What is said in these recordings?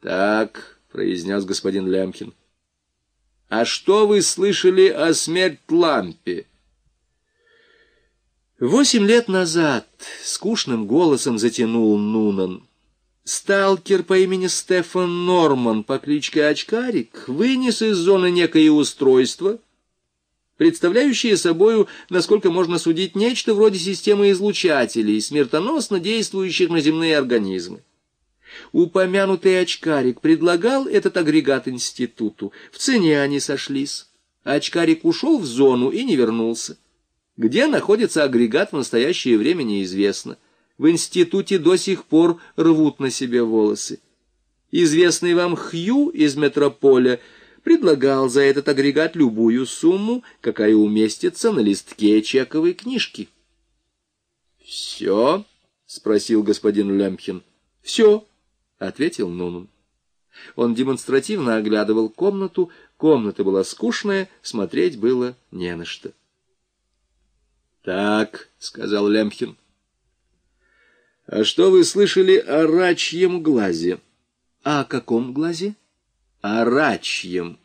Так, — произнес господин Лямкин. А что вы слышали о смерть лампе? Восемь лет назад скучным голосом затянул Нунан. Сталкер по имени Стефан Норман по кличке Очкарик вынес из зоны некое устройство, представляющее собою, насколько можно судить, нечто вроде системы излучателей, смертоносно действующих на земные организмы. Упомянутый очкарик предлагал этот агрегат институту. В цене они сошлись. Очкарик ушел в зону и не вернулся. Где находится агрегат в настоящее время неизвестно. В институте до сих пор рвут на себе волосы. Известный вам Хью из метрополя предлагал за этот агрегат любую сумму, какая уместится на листке чековой книжки. «Все?» — спросил господин Лемхин. «Все», — ответил Нунун. Он демонстративно оглядывал комнату. Комната была скучная, смотреть было не на что. «Так», — сказал Лемхин. «А что вы слышали о рачьем глазе?» «А о каком глазе?» «О рачьем.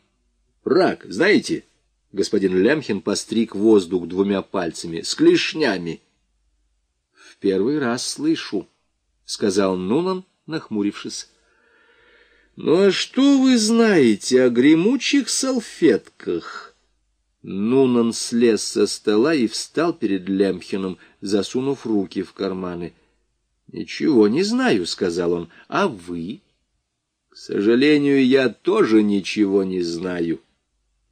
Рак, знаете?» Господин Лемхин постриг воздух двумя пальцами, с клешнями. «В первый раз слышу», — сказал Нунан, — нахмурившись. «Ну а что вы знаете о гремучих салфетках?» Нунан слез со стола и встал перед Лемхином, засунув руки в карманы. «Ничего не знаю», — сказал он. «А вы?» «К сожалению, я тоже ничего не знаю.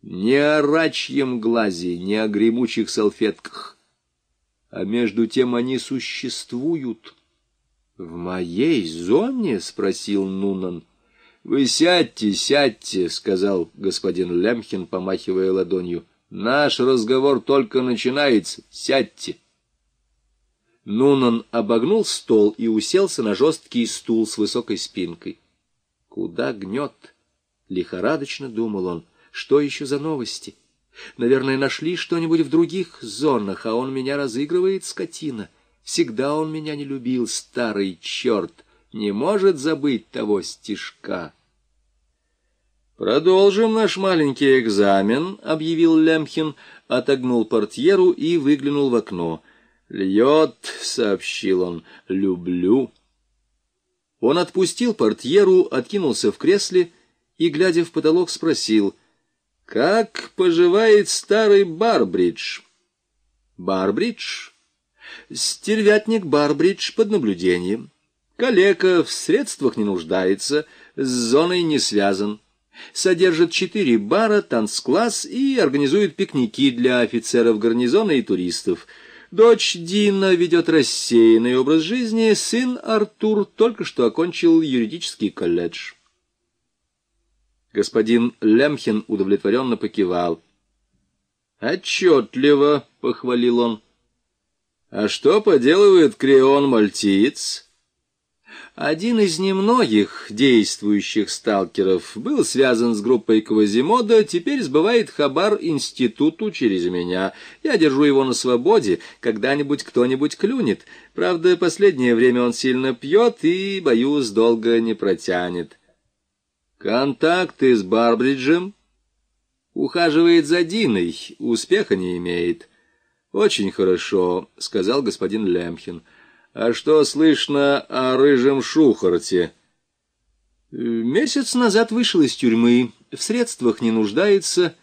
Ни о рачьем глазе, ни о гремучих салфетках. А между тем они существуют». «В моей зоне?» — спросил Нунан. «Вы сядьте, сядьте», — сказал господин Лемхин, помахивая ладонью. «Наш разговор только начинается. Сядьте». Нунан обогнул стол и уселся на жесткий стул с высокой спинкой. «Куда гнет?» — лихорадочно думал он. «Что еще за новости? Наверное, нашли что-нибудь в других зонах, а он меня разыгрывает, скотина». Всегда он меня не любил, старый черт, не может забыть того стишка. «Продолжим наш маленький экзамен», — объявил Лемхин, отогнул портьеру и выглянул в окно. «Льет», — сообщил он, — «люблю». Он отпустил портьеру, откинулся в кресле и, глядя в потолок, спросил, «Как поживает старый Барбридж?» «Барбридж?» Стервятник Барбридж под наблюдением. Калека в средствах не нуждается, с зоной не связан. Содержит четыре бара, танцкласс и организует пикники для офицеров гарнизона и туристов. Дочь Дина ведет рассеянный образ жизни, сын Артур только что окончил юридический колледж. Господин Лемхин удовлетворенно покивал. «Отчетливо», — похвалил он. А что поделывает Креон-мальтиец? Один из немногих действующих сталкеров был связан с группой Квазимода, теперь сбывает хабар институту через меня. Я держу его на свободе, когда-нибудь кто-нибудь клюнет. Правда, последнее время он сильно пьет и, боюсь, долго не протянет. Контакты с Барбриджем? Ухаживает за Диной, успеха не имеет. «Очень хорошо», — сказал господин Лемхин. «А что слышно о рыжем Шухарте?» «Месяц назад вышел из тюрьмы, в средствах не нуждается.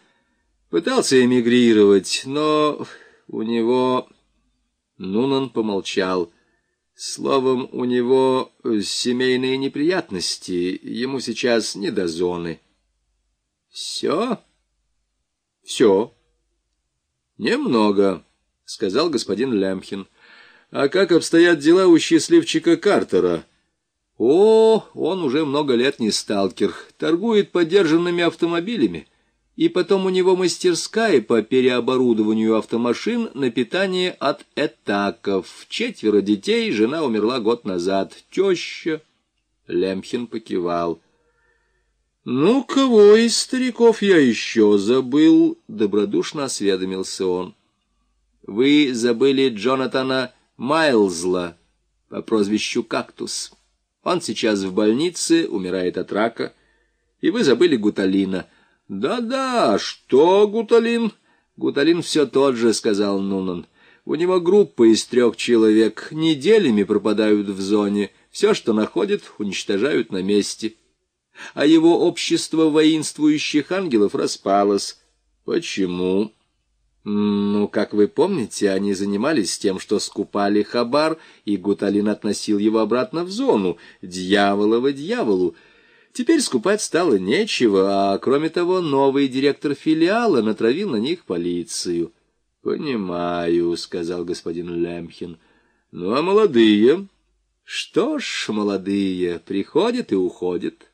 Пытался эмигрировать, но у него...» Нунан помолчал. «Словом, у него семейные неприятности, ему сейчас не до зоны». «Все?» «Все». «Немного» сказал господин Лямхин. А как обстоят дела у счастливчика Картера? О, он уже много лет не сталкер, торгует подержанными автомобилями. И потом у него мастерская по переоборудованию автомашин на питание от этаков. Четверо детей, жена умерла год назад. Теща. Лемхин покивал. «Ну, кого из стариков я еще забыл?» — добродушно осведомился он. Вы забыли Джонатана Майлзла по прозвищу Кактус. Он сейчас в больнице, умирает от рака. И вы забыли Гуталина. Да-да, что Гуталин? Гуталин все тот же, сказал Нунан. У него группа из трех человек, неделями пропадают в зоне, все, что находят, уничтожают на месте. А его общество воинствующих ангелов распалось. Почему? Ну, как вы помните, они занимались тем, что скупали хабар, и Гуталин относил его обратно в зону, дьяволово дьяволу. Теперь скупать стало нечего, а, кроме того, новый директор филиала натравил на них полицию. — Понимаю, — сказал господин Лемхин. — Ну, а молодые? — Что ж, молодые, приходят и уходят.